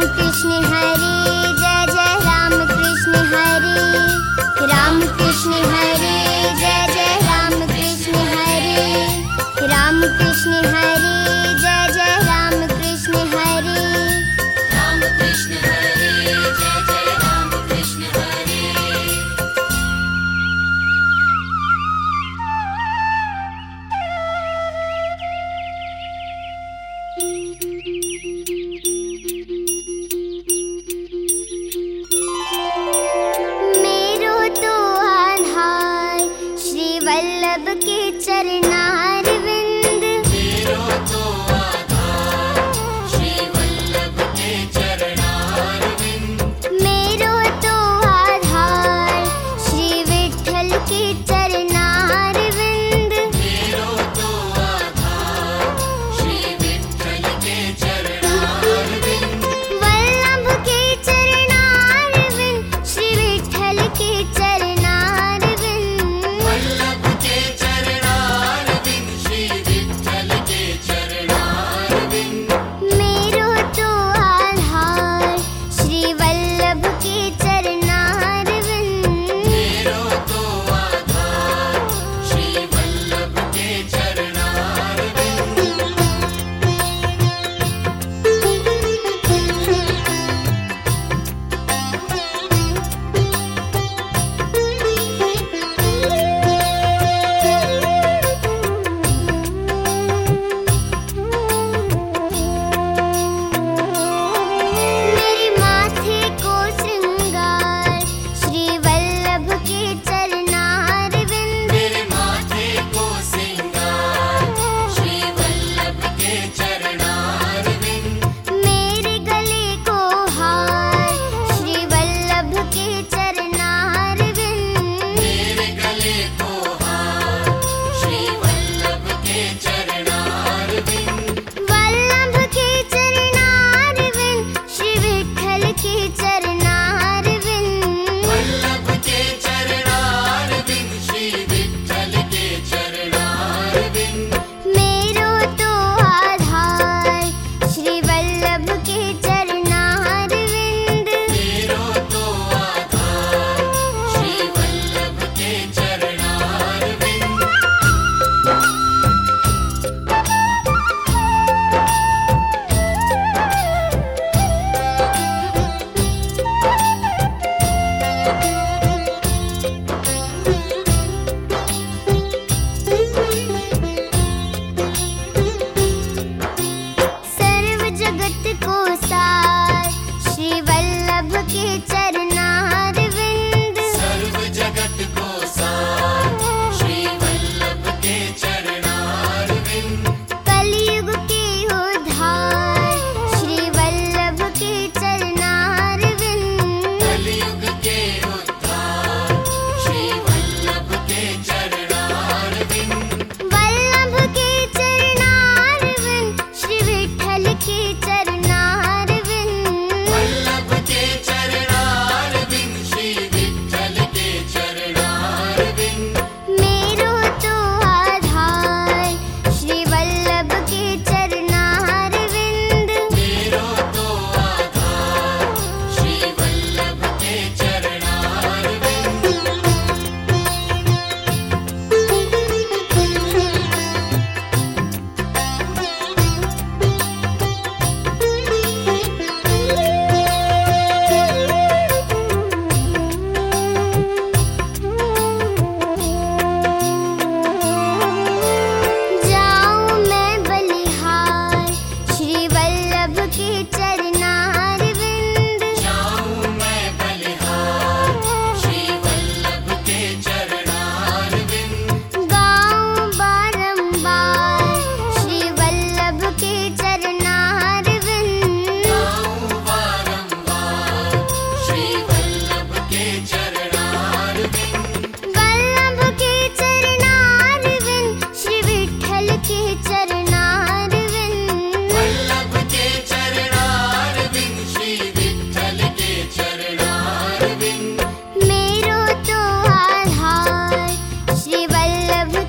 कृष्ण हरे जय जय राम कृष्ण हरे। राम कृष्ण हरे। सबके चरण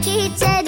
kitchen